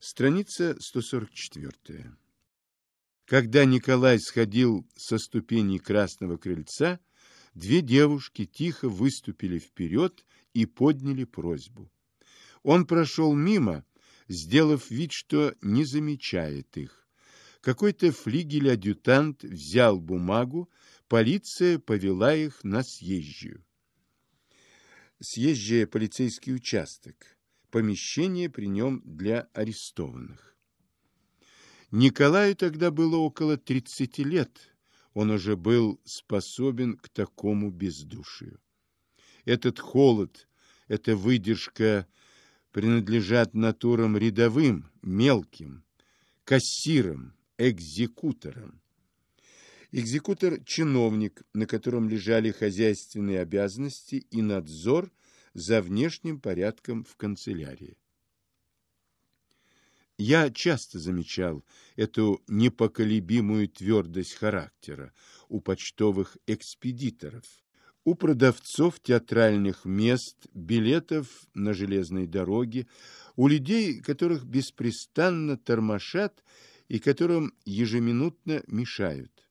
Страница 144. Когда Николай сходил со ступеней Красного Крыльца, две девушки тихо выступили вперед и подняли просьбу. Он прошел мимо, сделав вид, что не замечает их. Какой-то флигель-адъютант взял бумагу, полиция повела их на съезжую. Съезжая полицейский участок. Помещение при нем для арестованных. Николаю тогда было около 30 лет. Он уже был способен к такому бездушию. Этот холод, эта выдержка принадлежат натурам рядовым, мелким, кассирам, экзекуторам. Экзекутор – чиновник, на котором лежали хозяйственные обязанности и надзор за внешним порядком в канцелярии. Я часто замечал эту непоколебимую твердость характера у почтовых экспедиторов, у продавцов театральных мест, билетов на железной дороге, у людей, которых беспрестанно тормошат и которым ежеминутно мешают.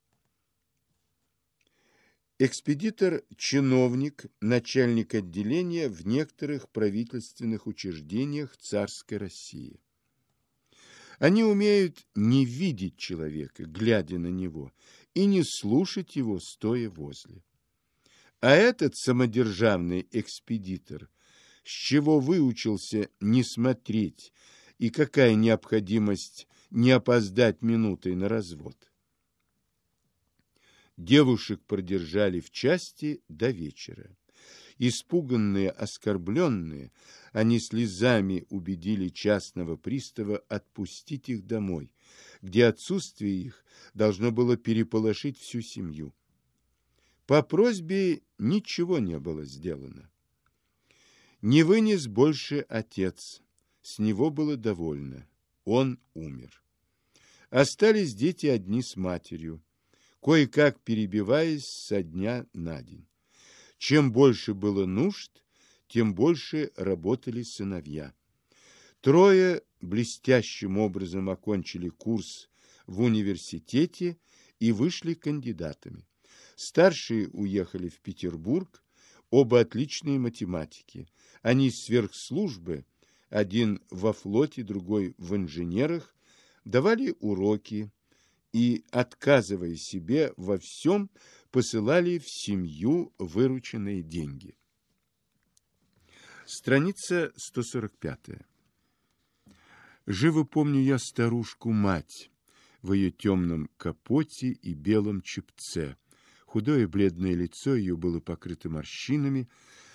Экспедитор – чиновник, начальник отделения в некоторых правительственных учреждениях царской России. Они умеют не видеть человека, глядя на него, и не слушать его, стоя возле. А этот самодержавный экспедитор, с чего выучился не смотреть и какая необходимость не опоздать минутой на развод? Девушек продержали в части до вечера. Испуганные, оскорбленные, они слезами убедили частного пристава отпустить их домой, где отсутствие их должно было переполошить всю семью. По просьбе ничего не было сделано. Не вынес больше отец, с него было довольно, он умер. Остались дети одни с матерью, кое-как перебиваясь со дня на день. Чем больше было нужд, тем больше работали сыновья. Трое блестящим образом окончили курс в университете и вышли кандидатами. Старшие уехали в Петербург, оба отличные математики. Они сверхслужбы, один во флоте, другой в инженерах, давали уроки, и, отказывая себе во всем, посылали в семью вырученные деньги. Страница 145. Живо помню я старушку-мать в ее темном капоте и белом чепце. Худое бледное лицо ее было покрыто морщинами,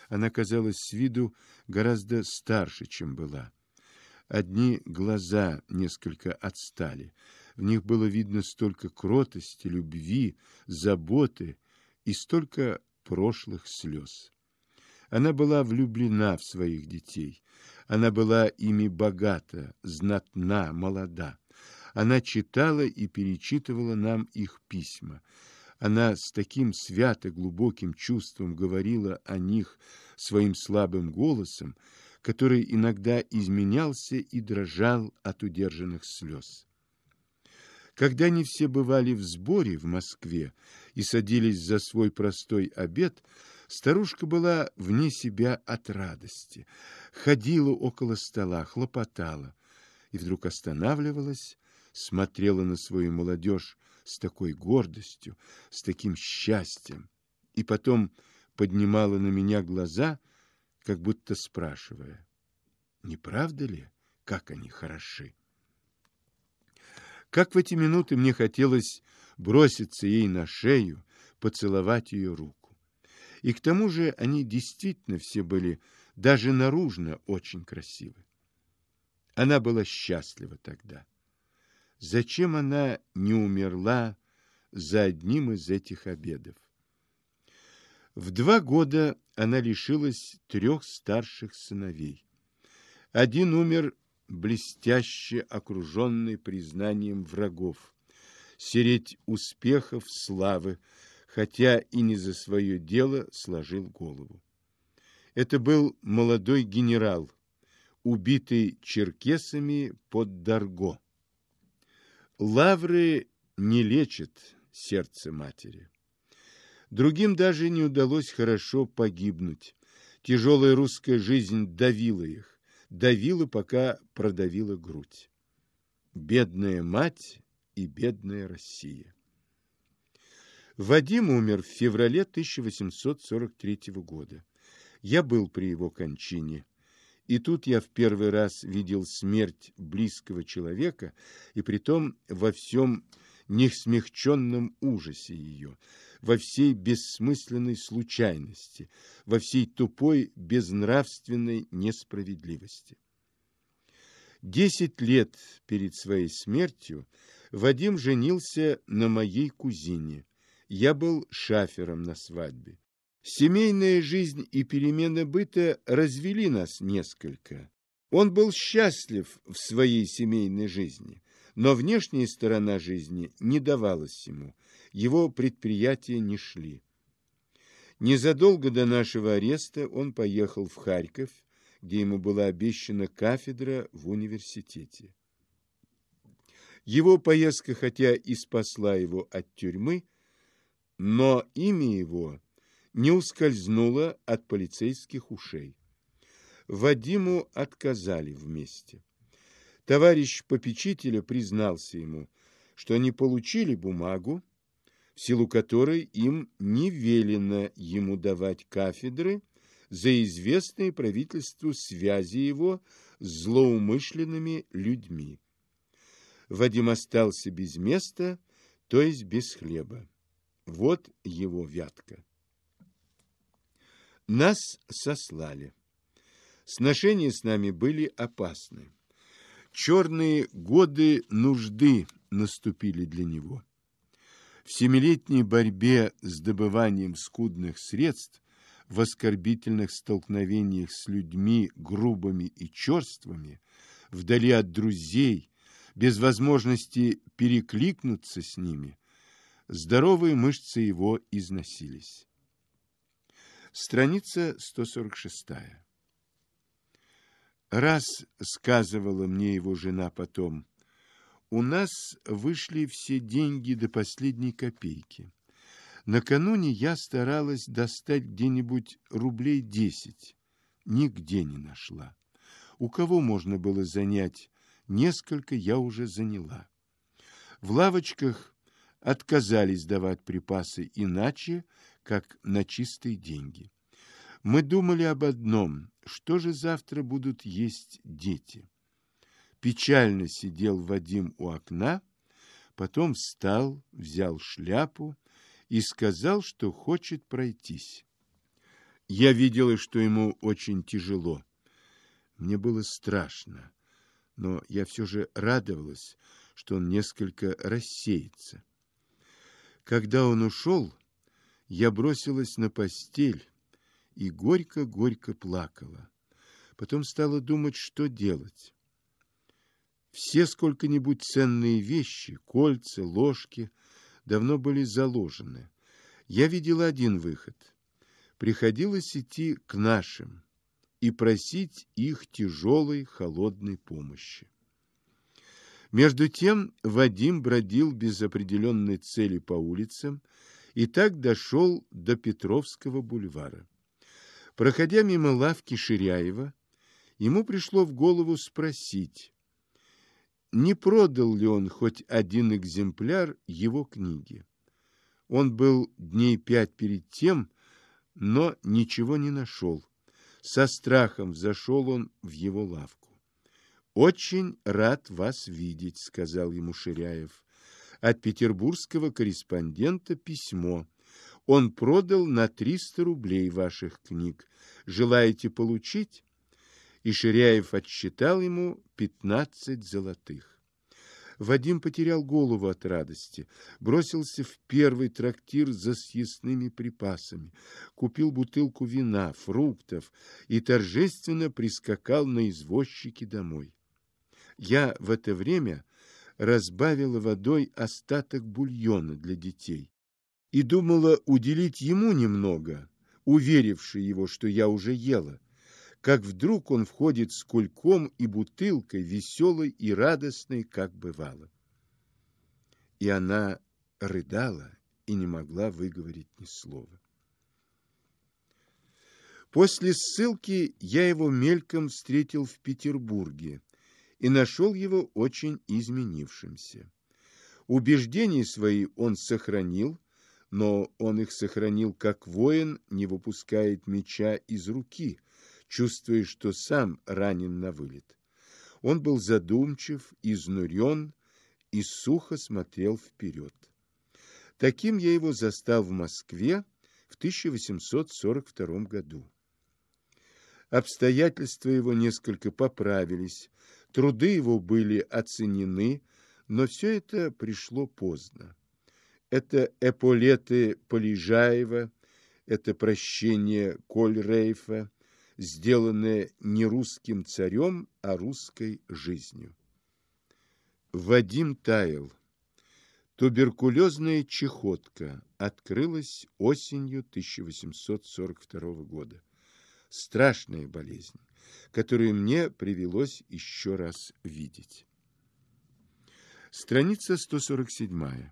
она казалась с виду гораздо старше, чем была. Одни глаза несколько отстали, в них было видно столько кротости, любви, заботы и столько прошлых слез. Она была влюблена в своих детей. Она была ими богата, знатна, молода. Она читала и перечитывала нам их письма. Она с таким свято глубоким чувством говорила о них своим слабым голосом, который иногда изменялся и дрожал от удержанных слез. Когда они все бывали в сборе в Москве и садились за свой простой обед, старушка была вне себя от радости, ходила около стола, хлопотала и вдруг останавливалась, смотрела на свою молодежь с такой гордостью, с таким счастьем, и потом поднимала на меня глаза, как будто спрашивая, не правда ли, как они хороши? Как в эти минуты мне хотелось броситься ей на шею, поцеловать ее руку. И к тому же они действительно все были даже наружно очень красивы. Она была счастлива тогда. Зачем она не умерла за одним из этих обедов? В два года она лишилась трех старших сыновей. Один умер блестяще окруженный признанием врагов, сереть успехов, славы, хотя и не за свое дело сложил голову. Это был молодой генерал, убитый черкесами под Дарго. Лавры не лечат сердце матери. Другим даже не удалось хорошо погибнуть. Тяжелая русская жизнь давила их, давила, пока продавила грудь. Бедная мать и бедная Россия. Вадим умер в феврале 1843 года. Я был при его кончине. И тут я в первый раз видел смерть близкого человека, и притом во всем несмягченном ужасе ее, во всей бессмысленной случайности, во всей тупой безнравственной несправедливости. Десять лет перед своей смертью Вадим женился на моей кузине. Я был шафером на свадьбе. Семейная жизнь и перемены быта развели нас несколько. Он был счастлив в своей семейной жизни, но внешняя сторона жизни не давалась ему, его предприятия не шли. Незадолго до нашего ареста он поехал в Харьков, где ему была обещана кафедра в университете. Его поездка, хотя и спасла его от тюрьмы, но имя его не ускользнуло от полицейских ушей. Вадиму отказали вместе. Товарищ попечителя признался ему, что они получили бумагу, в силу которой им не велено ему давать кафедры за известные правительству связи его с злоумышленными людьми. Вадим остался без места, то есть без хлеба. Вот его вятка. Нас сослали. Сношения с нами были опасны. Черные годы нужды наступили для него. В семилетней борьбе с добыванием скудных средств, в оскорбительных столкновениях с людьми грубыми и черствыми, вдали от друзей, без возможности перекликнуться с ними, здоровые мышцы его износились. Страница 146. Раз сказывала мне его жена потом, у нас вышли все деньги до последней копейки. Накануне я старалась достать где-нибудь рублей десять. Нигде не нашла. У кого можно было занять? Несколько я уже заняла. В лавочках отказались давать припасы иначе, как на чистые деньги. Мы думали об одном, что же завтра будут есть дети. Печально сидел Вадим у окна, потом встал, взял шляпу и сказал, что хочет пройтись. Я видела, что ему очень тяжело. Мне было страшно, но я все же радовалась, что он несколько рассеется. Когда он ушел, я бросилась на постель и горько-горько плакала. Потом стала думать, что делать. Все сколько-нибудь ценные вещи, кольца, ложки, давно были заложены. Я видела один выход. Приходилось идти к нашим и просить их тяжелой, холодной помощи. Между тем Вадим бродил без определенной цели по улицам, и так дошел до Петровского бульвара. Проходя мимо лавки Ширяева, ему пришло в голову спросить, не продал ли он хоть один экземпляр его книги. Он был дней пять перед тем, но ничего не нашел. Со страхом зашел он в его лавку. «Очень рад вас видеть», — сказал ему Ширяев от петербургского корреспондента письмо. Он продал на 300 рублей ваших книг. Желаете получить? И Ширяев отсчитал ему 15 золотых. Вадим потерял голову от радости, бросился в первый трактир за съестными припасами, купил бутылку вина, фруктов и торжественно прискакал на извозчике домой. Я в это время разбавила водой остаток бульона для детей и думала уделить ему немного, уверивши его, что я уже ела. как вдруг он входит с кульком и бутылкой, веселой и радостной, как бывало. И она рыдала и не могла выговорить ни слова. После ссылки я его мельком встретил в Петербурге и нашел его очень изменившимся. Убеждения свои он сохранил, но он их сохранил как воин не выпускает меча из руки, чувствуя, что сам ранен на вылет. Он был задумчив, изнурен и сухо смотрел вперед. Таким я его застал в Москве в 1842 году. Обстоятельства его несколько поправились, труды его были оценены, но все это пришло поздно. Это эполеты Полежаева, это прощение Кольрейфа, сделанное не русским царем, а русской жизнью. Вадим таял. Туберкулезная чехотка открылась осенью 1842 года страшная болезнь, которую мне привелось еще раз видеть. Страница 147.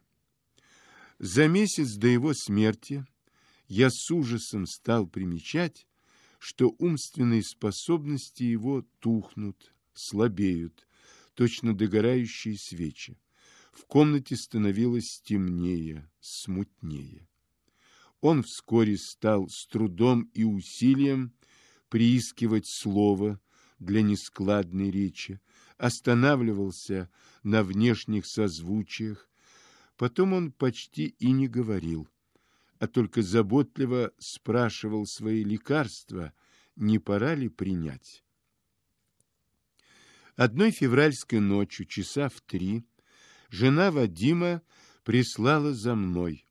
За месяц до его смерти я с ужасом стал примечать, что умственные способности его тухнут, слабеют, точно догорающие свечи. В комнате становилось темнее, смутнее. Он вскоре стал с трудом и усилием приискивать слово для нескладной речи, останавливался на внешних созвучиях. Потом он почти и не говорил, а только заботливо спрашивал свои лекарства, не пора ли принять. Одной февральской ночью, часа в три, жена Вадима прислала за мной.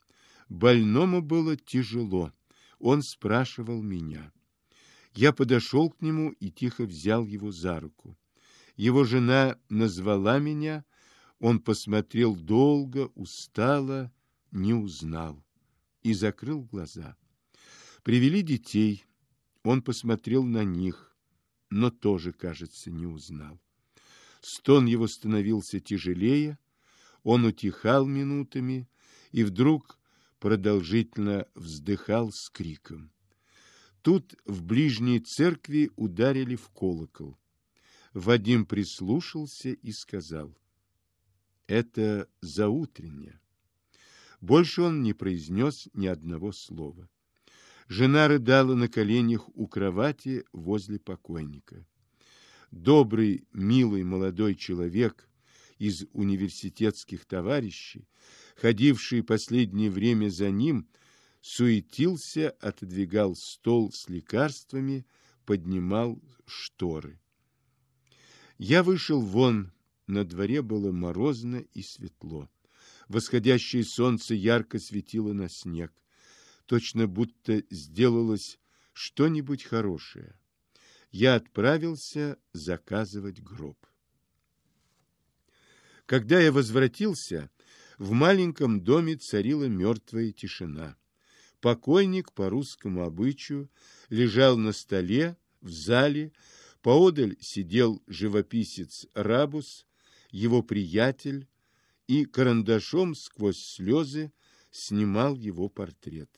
Больному было тяжело. Он спрашивал меня. Я подошел к нему и тихо взял его за руку. Его жена назвала меня, он посмотрел долго, устало, не узнал и закрыл глаза. Привели детей, он посмотрел на них, но тоже, кажется, не узнал. Стон его становился тяжелее, он утихал минутами и вдруг продолжительно вздыхал с криком. Тут в ближней церкви ударили в колокол. Вадим прислушался и сказал, «Это заутреннее». Больше он не произнес ни одного слова. Жена рыдала на коленях у кровати возле покойника. Добрый, милый молодой человек из университетских товарищей, ходивший последнее время за ним, суетился, отодвигал стол с лекарствами, поднимал шторы. Я вышел вон, на дворе было морозно и светло. Восходящее солнце ярко светило на снег, точно будто сделалось что-нибудь хорошее. Я отправился заказывать гроб. Когда я возвратился, в маленьком доме царила мертвая тишина. Покойник по русскому обычаю лежал на столе в зале, поодаль сидел живописец Рабус, его приятель, и карандашом сквозь слезы снимал его портрет.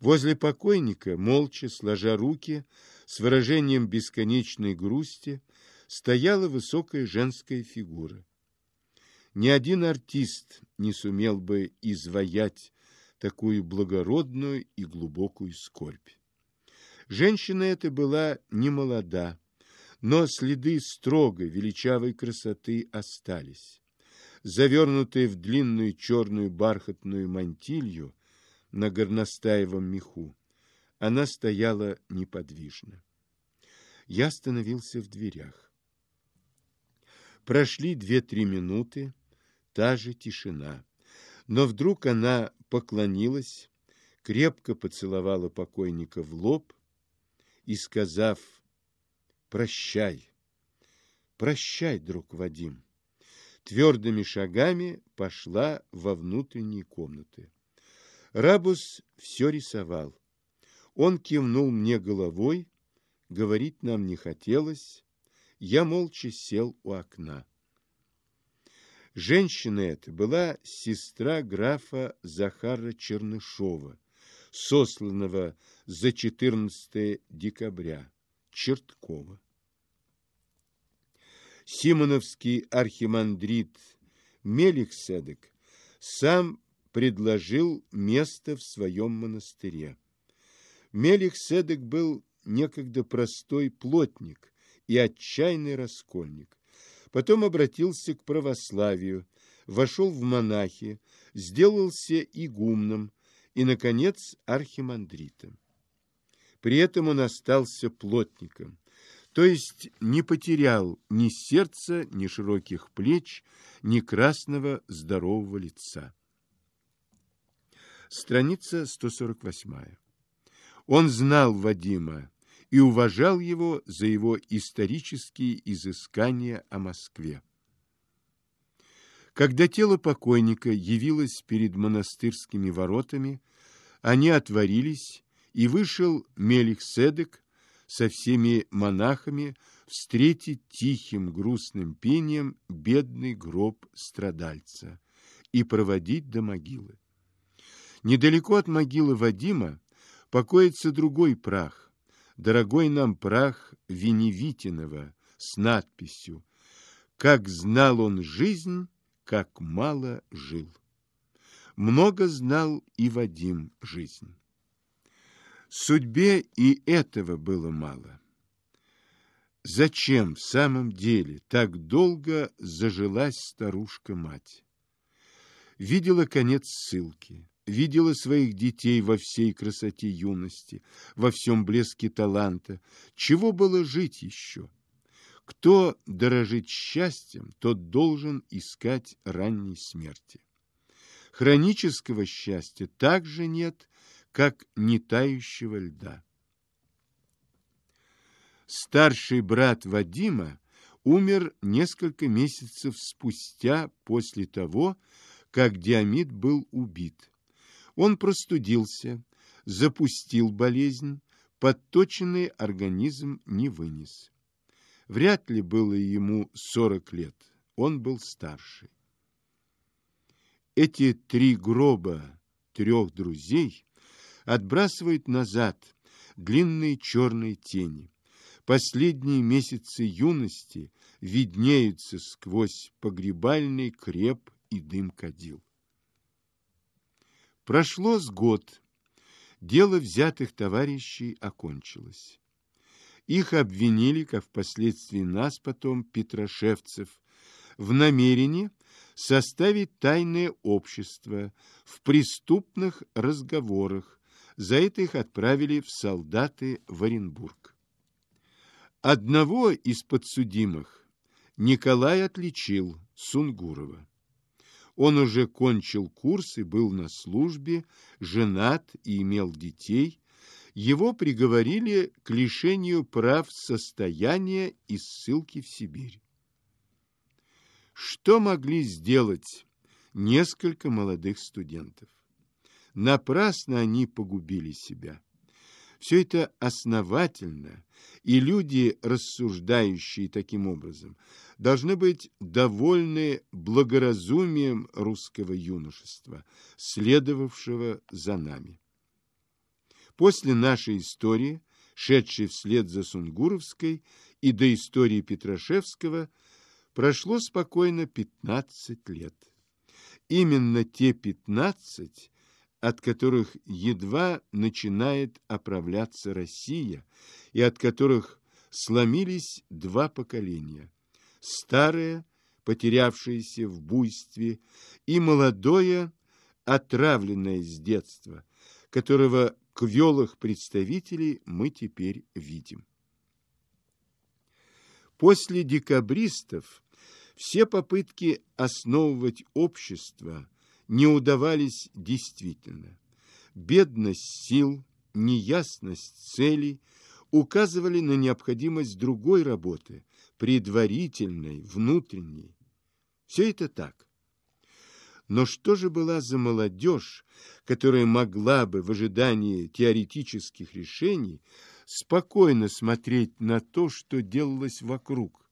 Возле покойника, молча сложа руки, с выражением бесконечной грусти, стояла высокая женская фигура. Ни один артист не сумел бы изваять такую благородную и глубокую скорбь. Женщина эта была не молода, но следы строгой, величавой красоты остались. Завернутая в длинную черную бархатную мантилью на горностаевом меху, она стояла неподвижно. Я остановился в дверях. Прошли две-три минуты, та же тишина. Но вдруг она поклонилась, крепко поцеловала покойника в лоб и, сказав «Прощай, прощай, друг Вадим», твердыми шагами пошла во внутренние комнаты. Рабус все рисовал. Он кивнул мне головой, говорить нам не хотелось, я молча сел у окна. Женщина эта была сестра графа Захара Чернышова, сосланного за 14 декабря, Черткова. Симоновский архимандрит Мелихседек сам предложил место в своем монастыре. Мелихседек был некогда простой плотник и отчаянный раскольник. Потом обратился к православию, вошел в монахи, сделался игумном и, наконец, архимандритом. При этом он остался плотником, то есть не потерял ни сердца, ни широких плеч, ни красного здорового лица. Страница 148. Он знал Вадима и уважал его за его исторические изыскания о Москве. Когда тело покойника явилось перед монастырскими воротами, они отворились, и вышел Мелихседек со всеми монахами встретить тихим грустным пением бедный гроб страдальца и проводить до могилы. Недалеко от могилы Вадима покоится другой прах, дорогой нам прах Веневитинова с надписью «Как знал он жизнь, как мало жил». Много знал и Вадим жизнь. Судьбе и этого было мало. Зачем в самом деле так долго зажилась старушка-мать? Видела конец ссылки, видела своих детей во всей красоте юности, во всем блеске таланта. Чего было жить еще? Кто дорожит счастьем, тот должен искать ранней смерти. Хронического счастья также нет, как не тающего льда. Старший брат Вадима умер несколько месяцев спустя после того, как Диамид был убит. Он простудился, запустил болезнь, подточенный организм не вынес. Вряд ли было ему сорок лет, он был старше. Эти три гроба трех друзей отбрасывает назад длинные черные тени. Последние месяцы юности виднеются сквозь погребальный креп и дым кадил. Прошло с год. Дело взятых товарищей окончилось. Их обвинили, как впоследствии нас потом, петрошевцев, в намерении составить тайное общество в преступных разговорах, за это их отправили в солдаты в Оренбург. Одного из подсудимых Николай отличил Сунгурова. Он уже кончил курс и был на службе, женат и имел детей. Его приговорили к лишению прав состояния и ссылки в Сибирь. Что могли сделать несколько молодых студентов? Напрасно они погубили себя. Все это основательно, и люди, рассуждающие таким образом, должны быть довольны благоразумием русского юношества, следовавшего за нами. После нашей истории, шедшей вслед за Сунгуровской и до истории Петрашевского, прошло спокойно 15 лет. Именно те 15 от которых едва начинает оправляться Россия, и от которых сломились два поколения. Старое, потерявшееся в буйстве, и молодое, отравленное с детства, которого квелых представителей мы теперь видим. После декабристов все попытки основывать общество – не удавались действительно. Бедность сил, неясность целей указывали на необходимость другой работы, предварительной, внутренней. Все это так. Но что же была за молодежь, которая могла бы в ожидании теоретических решений спокойно смотреть на то, что делалось вокруг,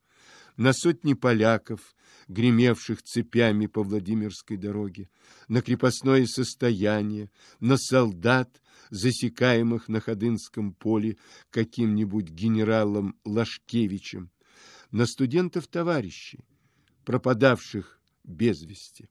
на сотни поляков, гремевших цепями по Владимирской дороге, на крепостное состояние, на солдат, засекаемых на Ходынском поле каким-нибудь генералом Лашкевичем, на студентов-товарищей, пропадавших без вести.